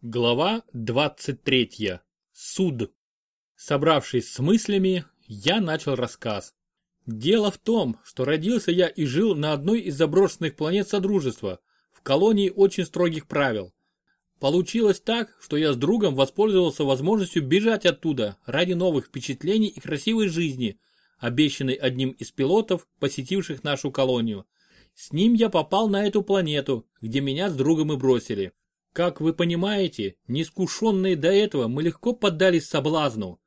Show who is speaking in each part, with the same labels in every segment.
Speaker 1: Глава 23. Суд. Собравшись с мыслями, я начал рассказ. Дело в том, что родился я и жил на одной из заброшенных планет Содружества, в колонии очень строгих правил. Получилось так, что я с другом воспользовался возможностью бежать оттуда ради новых впечатлений и красивой жизни, обещанной одним из пилотов, посетивших нашу колонию. С ним я попал на эту планету, где меня с другом и бросили. Как вы понимаете, неискушенные до этого мы легко поддались соблазну.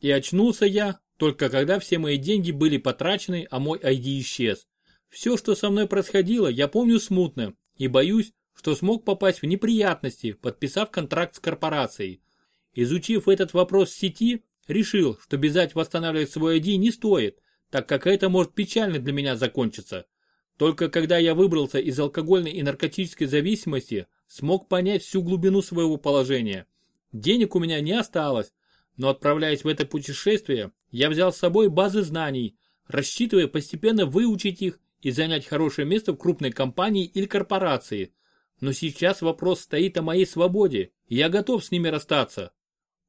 Speaker 1: И очнулся я, только когда все мои деньги были потрачены, а мой ID исчез. Все, что со мной происходило, я помню смутно и боюсь, что смог попасть в неприятности, подписав контракт с корпорацией. Изучив этот вопрос в сети, решил, что бежать восстанавливать свой ID не стоит, так как это может печально для меня закончиться. Только когда я выбрался из алкогольной и наркотической зависимости, смог понять всю глубину своего положения. Денег у меня не осталось, но отправляясь в это путешествие, я взял с собой базы знаний, рассчитывая постепенно выучить их и занять хорошее место в крупной компании или корпорации. Но сейчас вопрос стоит о моей свободе, и я готов с ними расстаться.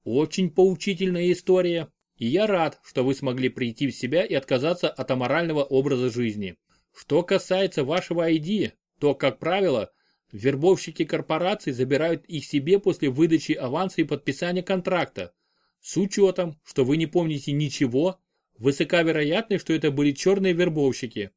Speaker 1: Очень поучительная история, и я рад, что вы смогли прийти в себя и отказаться от аморального образа жизни. Что касается вашего ID, то, как правило, Вербовщики корпораций забирают их себе после выдачи аванса и подписания контракта. С учетом, что вы не помните ничего, высока вероятность, что это были черные вербовщики.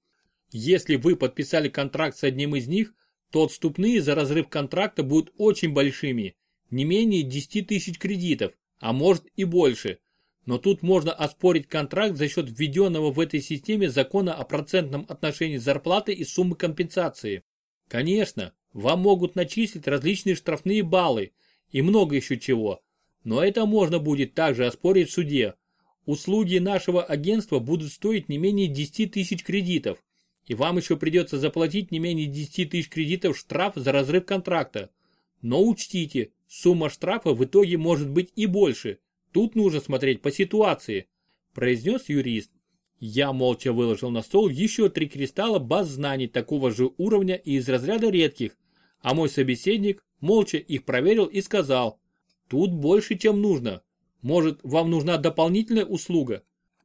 Speaker 1: Если вы подписали контракт с одним из них, то отступные за разрыв контракта будут очень большими, не менее 10 тысяч кредитов, а может и больше. Но тут можно оспорить контракт за счет введенного в этой системе закона о процентном отношении зарплаты и суммы компенсации. Конечно, вам могут начислить различные штрафные баллы и много еще чего. Но это можно будет также оспорить в суде. Услуги нашего агентства будут стоить не менее 10 тысяч кредитов. И вам еще придется заплатить не менее 10 тысяч кредитов штраф за разрыв контракта. Но учтите, сумма штрафа в итоге может быть и больше. Тут нужно смотреть по ситуации, произнес юрист. Я молча выложил на стол еще три кристалла баз знаний такого же уровня и из разряда редких, а мой собеседник молча их проверил и сказал, тут больше, чем нужно. Может, вам нужна дополнительная услуга?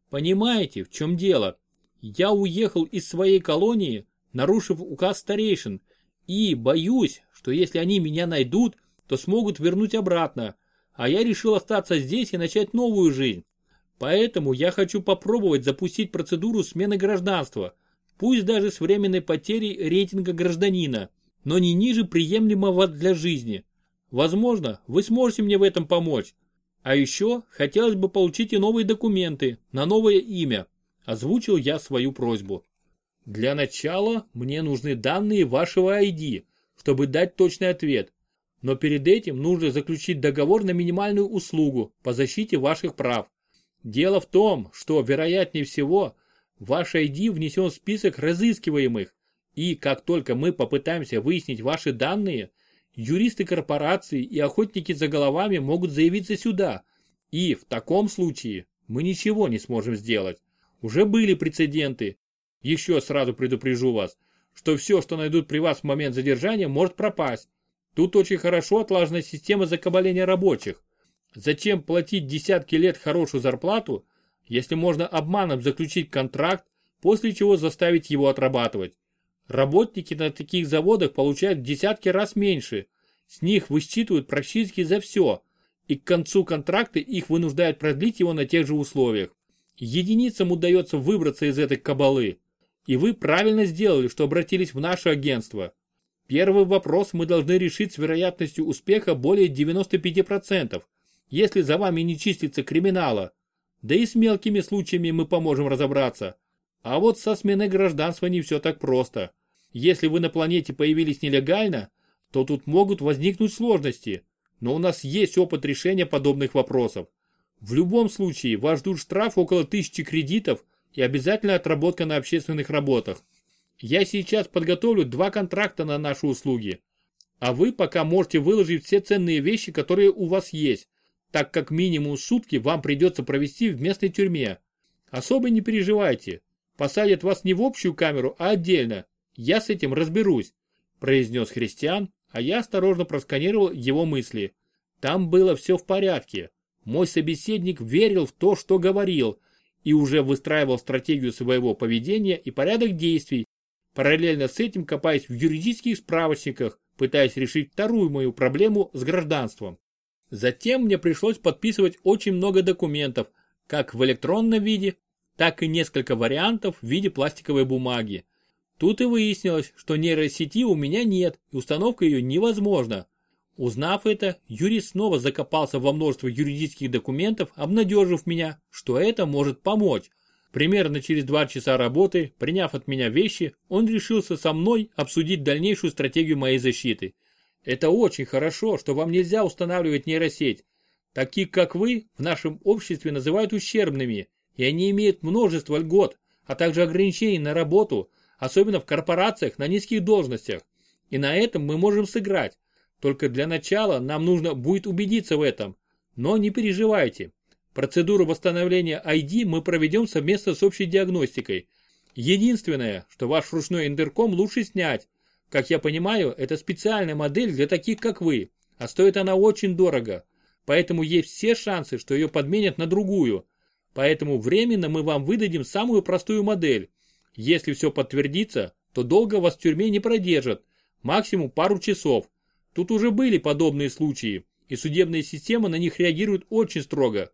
Speaker 1: Понимаете, в чем дело? Я уехал из своей колонии, нарушив указ старейшин, и боюсь, что если они меня найдут, то смогут вернуть обратно, а я решил остаться здесь и начать новую жизнь. Поэтому я хочу попробовать запустить процедуру смены гражданства, пусть даже с временной потерей рейтинга гражданина но не ниже приемлемого для жизни. Возможно, вы сможете мне в этом помочь. А еще хотелось бы получить и новые документы на новое имя. Озвучил я свою просьбу. Для начала мне нужны данные вашего ID, чтобы дать точный ответ. Но перед этим нужно заключить договор на минимальную услугу по защите ваших прав. Дело в том, что, вероятнее всего, ваш ID внесен в список разыскиваемых, и как только мы попытаемся выяснить ваши данные, юристы корпорации и охотники за головами могут заявиться сюда. И в таком случае мы ничего не сможем сделать. Уже были прецеденты. Еще сразу предупрежу вас, что все, что найдут при вас в момент задержания, может пропасть. Тут очень хорошо отлажена система закабаления рабочих. Зачем платить десятки лет хорошую зарплату, если можно обманом заключить контракт, после чего заставить его отрабатывать? Работники на таких заводах получают в десятки раз меньше. С них высчитывают практически за все. И к концу контракта их вынуждают продлить его на тех же условиях. Единицам удается выбраться из этой кабалы. И вы правильно сделали, что обратились в наше агентство. Первый вопрос мы должны решить с вероятностью успеха более 95%, если за вами не числится криминала. Да и с мелкими случаями мы поможем разобраться. А вот со сменой гражданства не все так просто. Если вы на планете появились нелегально, то тут могут возникнуть сложности, но у нас есть опыт решения подобных вопросов. В любом случае вас ждут штраф около тысячи кредитов и обязательная отработка на общественных работах. Я сейчас подготовлю два контракта на наши услуги. А вы пока можете выложить все ценные вещи, которые у вас есть, так как минимум сутки вам придется провести в местной тюрьме. Особо не переживайте. Посадят вас не в общую камеру, а отдельно, я с этим разберусь, произнес Христиан, а я осторожно просканировал его мысли. Там было все в порядке. Мой собеседник верил в то, что говорил, и уже выстраивал стратегию своего поведения и порядок действий, параллельно с этим копаясь в юридических справочниках, пытаясь решить вторую мою проблему с гражданством. Затем мне пришлось подписывать очень много документов, как в электронном виде, так и несколько вариантов в виде пластиковой бумаги. Тут и выяснилось, что нейросети у меня нет и установка ее невозможна. Узнав это, Юрий снова закопался во множество юридических документов, обнадежив меня, что это может помочь. Примерно через два часа работы, приняв от меня вещи, он решился со мной обсудить дальнейшую стратегию моей защиты. Это очень хорошо, что вам нельзя устанавливать нейросеть. Таких, как вы, в нашем обществе называют ущербными, и они имеют множество льгот, а также ограничений на работу, особенно в корпорациях на низких должностях. И на этом мы можем сыграть. Только для начала нам нужно будет убедиться в этом. Но не переживайте. Процедуру восстановления ID мы проведем совместно с общей диагностикой. Единственное, что ваш ручной интерком лучше снять. Как я понимаю, это специальная модель для таких, как вы, а стоит она очень дорого. Поэтому есть все шансы, что ее подменят на другую. Поэтому временно мы вам выдадим самую простую модель. Если все подтвердится, то долго вас в тюрьме не продержат, максимум пару часов. Тут уже были подобные случаи, и судебная система на них реагирует очень строго.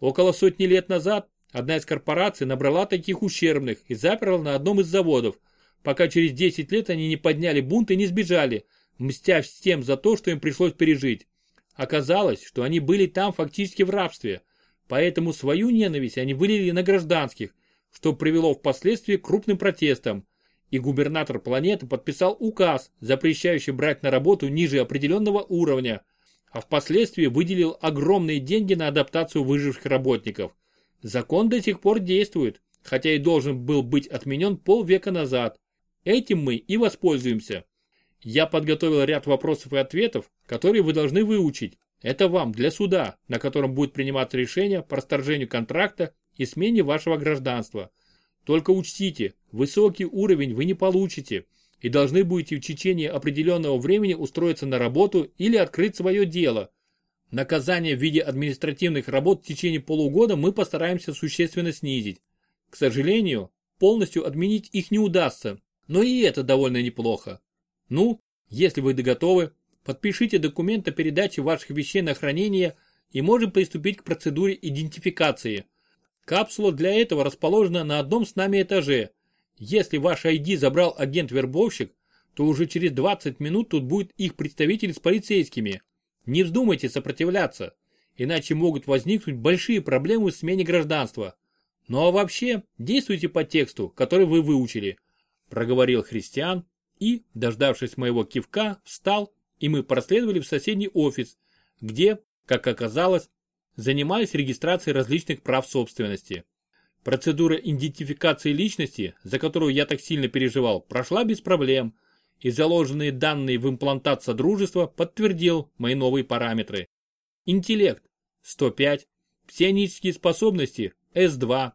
Speaker 1: Около сотни лет назад одна из корпораций набрала таких ущербных и заперла на одном из заводов, пока через 10 лет они не подняли бунт и не сбежали, мстя всем за то, что им пришлось пережить. Оказалось, что они были там фактически в рабстве, поэтому свою ненависть они вылили на гражданских, что привело впоследствии к крупным протестам, и губернатор планеты подписал указ, запрещающий брать на работу ниже определенного уровня, а впоследствии выделил огромные деньги на адаптацию выживших работников. Закон до сих пор действует, хотя и должен был быть отменен полвека назад. Этим мы и воспользуемся. Я подготовил ряд вопросов и ответов, которые вы должны выучить. Это вам для суда, на котором будет приниматься решение по расторжению контракта и смене вашего гражданства. Только учтите, высокий уровень вы не получите и должны будете в течение определенного времени устроиться на работу или открыть свое дело. Наказание в виде административных работ в течение полугода мы постараемся существенно снизить. К сожалению, полностью отменить их не удастся, но и это довольно неплохо. Ну, если вы готовы, подпишите документ о передаче ваших вещей на хранение и можем приступить к процедуре идентификации. Капсула для этого расположена на одном с нами этаже. Если ваш ID забрал агент-вербовщик, то уже через 20 минут тут будет их представитель с полицейскими. Не вздумайте сопротивляться, иначе могут возникнуть большие проблемы в смене гражданства. Ну а вообще, действуйте по тексту, который вы выучили проговорил Христиан и, дождавшись моего кивка, встал, и мы проследовали в соседний офис, где, как оказалось, занимались регистрацией различных прав собственности. Процедура идентификации личности, за которую я так сильно переживал, прошла без проблем, и заложенные данные в имплантат Содружества подтвердил мои новые параметры. Интеллект – 105, псионические способности – С2,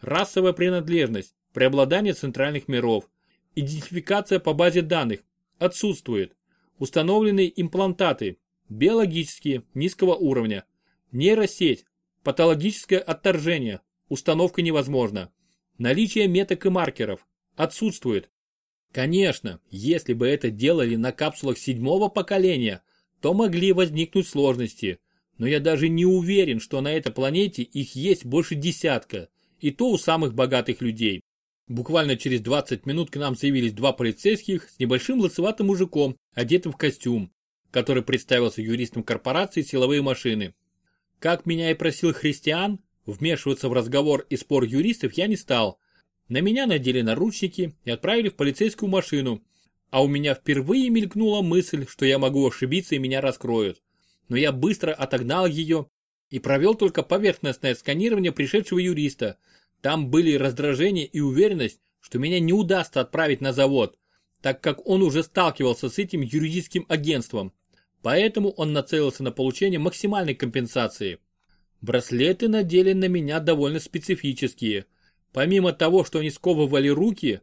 Speaker 1: расовая принадлежность – преобладание центральных миров, Идентификация по базе данных отсутствует. Установленные имплантаты биологические низкого уровня. Нейросеть, патологическое отторжение, установка невозможна. Наличие меток и маркеров отсутствует. Конечно, если бы это делали на капсулах седьмого поколения, то могли возникнуть сложности. Но я даже не уверен, что на этой планете их есть больше десятка, и то у самых богатых людей. Буквально через 20 минут к нам заявились два полицейских с небольшим лысоватым мужиком, одетым в костюм, который представился юристом корпорации «Силовые машины». Как меня и просил Христиан, вмешиваться в разговор и спор юристов я не стал. На меня надели наручники и отправили в полицейскую машину, а у меня впервые мелькнула мысль, что я могу ошибиться и меня раскроют. Но я быстро отогнал ее и провел только поверхностное сканирование пришедшего юриста – там были раздражение и уверенность, что меня не удастся отправить на завод, так как он уже сталкивался с этим юридическим агентством. Поэтому он нацелился на получение максимальной компенсации. Браслеты надели на меня довольно специфические. Помимо того, что они сковывали руки,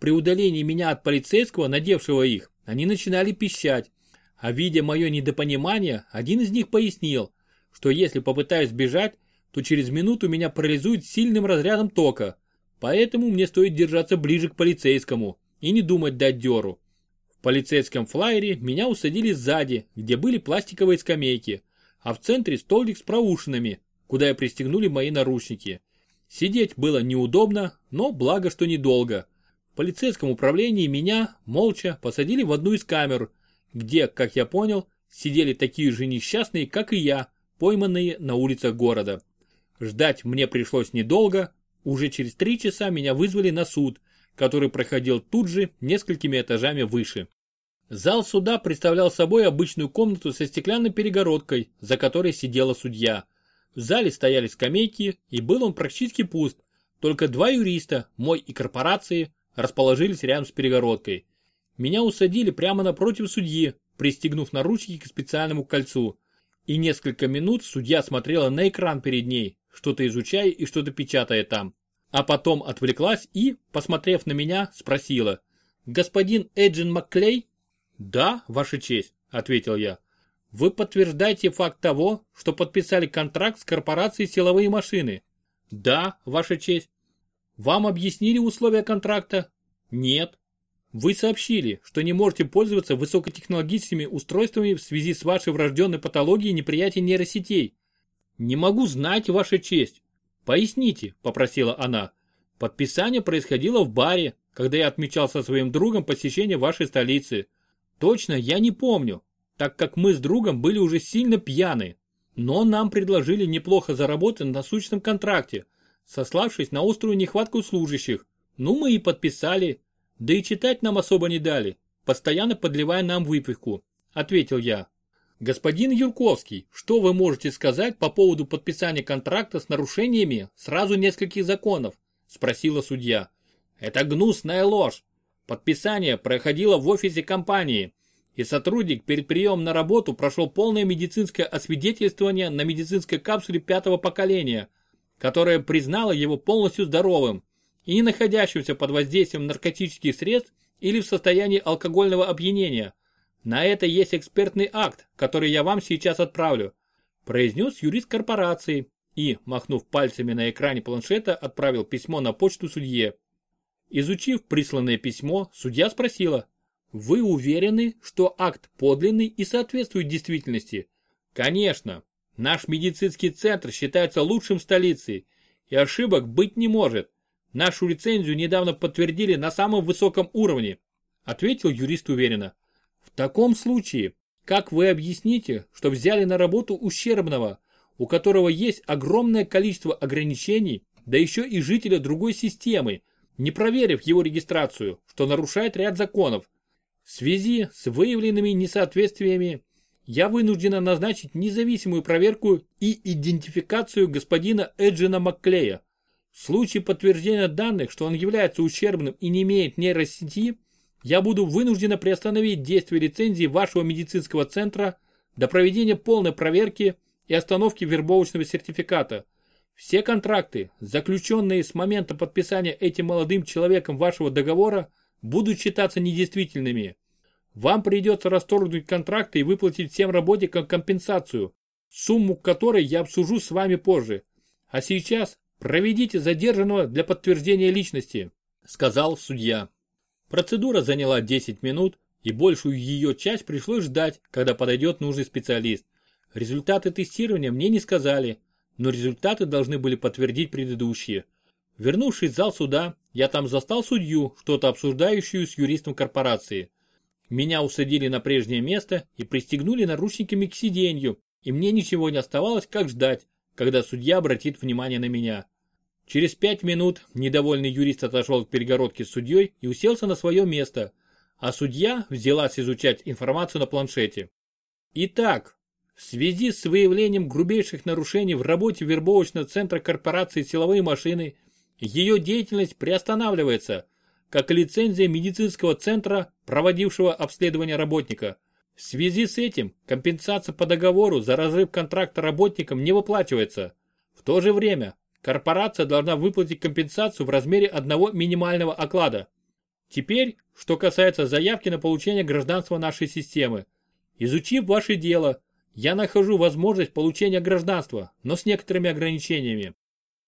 Speaker 1: при удалении меня от полицейского, надевшего их, они начинали пищать. А видя мое недопонимание, один из них пояснил, что если попытаюсь бежать, то через минуту меня парализует сильным разрядом тока, поэтому мне стоит держаться ближе к полицейскому и не думать дать дёру. В полицейском флайере меня усадили сзади, где были пластиковые скамейки, а в центре столик с проушинами, куда я пристегнули мои наручники. Сидеть было неудобно, но благо, что недолго. В полицейском управлении меня, молча, посадили в одну из камер, где, как я понял, сидели такие же несчастные, как и я, пойманные на улицах города. Ждать мне пришлось недолго, уже через три часа меня вызвали на суд, который проходил тут же, несколькими этажами выше. Зал суда представлял собой обычную комнату со стеклянной перегородкой, за которой сидела судья. В зале стояли скамейки, и был он практически пуст. Только два юриста, мой и корпорации, расположились рядом с перегородкой. Меня усадили прямо напротив судьи, пристегнув наручники к специальному кольцу. И несколько минут судья смотрела на экран перед ней, что-то изучая и что-то печатая там. А потом отвлеклась и, посмотрев на меня, спросила. «Господин Эджин Макклей?» «Да, Ваша честь», — ответил я. «Вы подтверждаете факт того, что подписали контракт с корпорацией «Силовые машины»?» «Да, Ваша честь». «Вам объяснили условия контракта?» «Нет». Вы сообщили, что не можете пользоваться высокотехнологическими устройствами в связи с вашей врожденной патологией неприятия нейросетей. Не могу знать, ваша честь. Поясните, попросила она. Подписание происходило в баре, когда я отмечал со своим другом посещение вашей столицы. Точно я не помню, так как мы с другом были уже сильно пьяны. Но нам предложили неплохо заработать на сущном контракте, сославшись на острую нехватку служащих. Ну мы и подписали, да и читать нам особо не дали, постоянно подливая нам выпивку, ответил я. Господин Юрковский, что вы можете сказать по поводу подписания контракта с нарушениями сразу нескольких законов? Спросила судья. Это гнусная ложь. Подписание проходило в офисе компании, и сотрудник перед приемом на работу прошел полное медицинское освидетельствование на медицинской капсуле пятого поколения, которое признало его полностью здоровым и не находящимся под воздействием наркотических средств или в состоянии алкогольного опьянения. На это есть экспертный акт, который я вам сейчас отправлю, произнес юрист корпорации и, махнув пальцами на экране планшета, отправил письмо на почту судье. Изучив присланное письмо, судья спросила, «Вы уверены, что акт подлинный и соответствует действительности?» «Конечно. Наш медицинский центр считается лучшим в столице, и ошибок быть не может. Нашу лицензию недавно подтвердили на самом высоком уровне, ответил юрист уверенно. В таком случае, как вы объясните, что взяли на работу ущербного, у которого есть огромное количество ограничений, да еще и жителя другой системы, не проверив его регистрацию, что нарушает ряд законов. В связи с выявленными несоответствиями я вынуждена назначить независимую проверку и идентификацию господина Эджина Макклея. В случае подтверждения данных, что он является ущербным и не имеет нейросети, я буду вынуждена приостановить действие лицензии вашего медицинского центра до проведения полной проверки и остановки вербовочного сертификата. Все контракты, заключенные с момента подписания этим молодым человеком вашего договора, будут считаться недействительными. Вам придется расторгнуть контракты и выплатить всем работникам компенсацию, сумму которой я обсужу с вами позже. А сейчас «Проведите задержанного для подтверждения личности», – сказал судья. Процедура заняла 10 минут, и большую ее часть пришлось ждать, когда подойдет нужный специалист. Результаты тестирования мне не сказали, но результаты должны были подтвердить предыдущие. Вернувшись в зал суда, я там застал судью, что-то обсуждающую с юристом корпорации. Меня усадили на прежнее место и пристегнули наручниками к сиденью, и мне ничего не оставалось, как ждать, когда судья обратит внимание на меня. Через пять минут недовольный юрист отошел к перегородке с судьей и уселся на свое место, а судья взялась изучать информацию на планшете. Итак, в связи с выявлением грубейших нарушений в работе вербовочного центра корпорации «Силовые машины» ее деятельность приостанавливается, как и лицензия медицинского центра, проводившего обследование работника. В связи с этим компенсация по договору за разрыв контракта работникам не выплачивается. В то же время корпорация должна выплатить компенсацию в размере одного минимального оклада. Теперь, что касается заявки на получение гражданства нашей системы. Изучив ваше дело, я нахожу возможность получения гражданства, но с некоторыми ограничениями.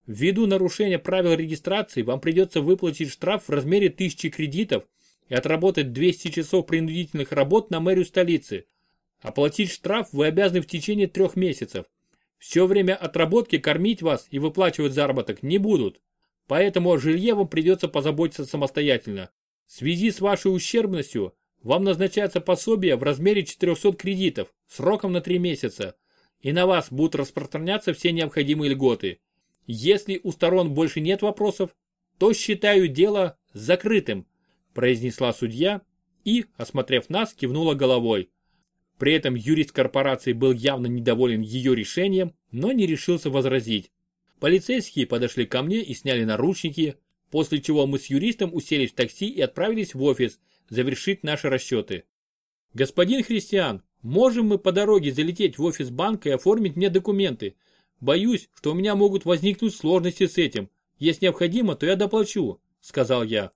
Speaker 1: Ввиду нарушения правил регистрации вам придется выплатить штраф в размере 1000 кредитов и отработать 200 часов принудительных работ на мэрию столицы. Оплатить штраф вы обязаны в течение трех месяцев. Все время отработки кормить вас и выплачивать заработок не будут. Поэтому о жилье вам придется позаботиться самостоятельно. В связи с вашей ущербностью вам назначается пособие в размере 400 кредитов сроком на 3 месяца. И на вас будут распространяться все необходимые льготы. Если у сторон больше нет вопросов, то считаю дело закрытым, произнесла судья и, осмотрев нас, кивнула головой. При этом юрист корпорации был явно недоволен ее решением, но не решился возразить. Полицейские подошли ко мне и сняли наручники, после чего мы с юристом уселись в такси и отправились в офис завершить наши расчеты. Господин Христиан, можем мы по дороге залететь в офис банка и оформить мне документы? Боюсь, что у меня могут возникнуть сложности с этим. Если необходимо, то я доплачу, сказал я.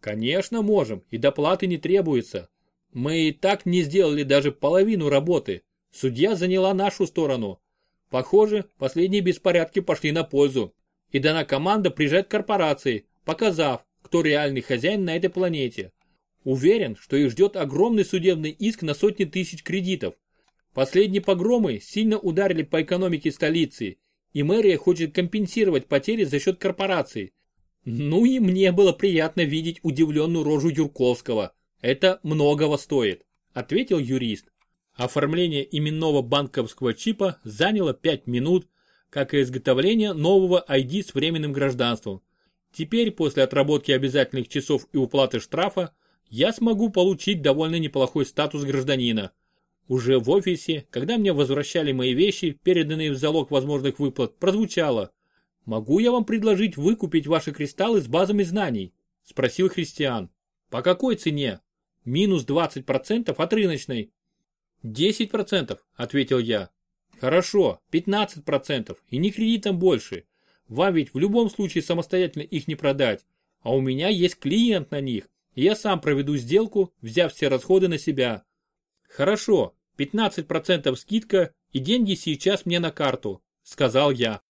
Speaker 1: Конечно, можем, и доплаты не требуется. Мы и так не сделали даже половину работы. Судья заняла нашу сторону. Похоже, последние беспорядки пошли на пользу. И дана команда приезжать к корпорации, показав, кто реальный хозяин на этой планете. Уверен, что их ждет огромный судебный иск на сотни тысяч кредитов. Последние погромы сильно ударили по экономике столицы, и мэрия хочет компенсировать потери за счет корпораций. Ну и мне было приятно видеть удивленную рожу Юрковского, это многого стоит, ответил юрист. Оформление именного банковского чипа заняло 5 минут, как и изготовление нового ID с временным гражданством. Теперь, после отработки обязательных часов и уплаты штрафа, я смогу получить довольно неплохой статус гражданина. Уже в офисе, когда мне возвращали мои вещи, переданные в залог возможных выплат, прозвучало «Могу я вам предложить выкупить ваши кристаллы с базами знаний?» – спросил Христиан. «По какой цене?» Минус 20% от рыночной. 10%, ответил я. Хорошо, 15% и не кредитом больше. Вам ведь в любом случае самостоятельно их не продать, а у меня есть клиент на них, и я сам проведу сделку, взяв все расходы на себя. Хорошо, 15% скидка и деньги сейчас мне на карту, сказал я.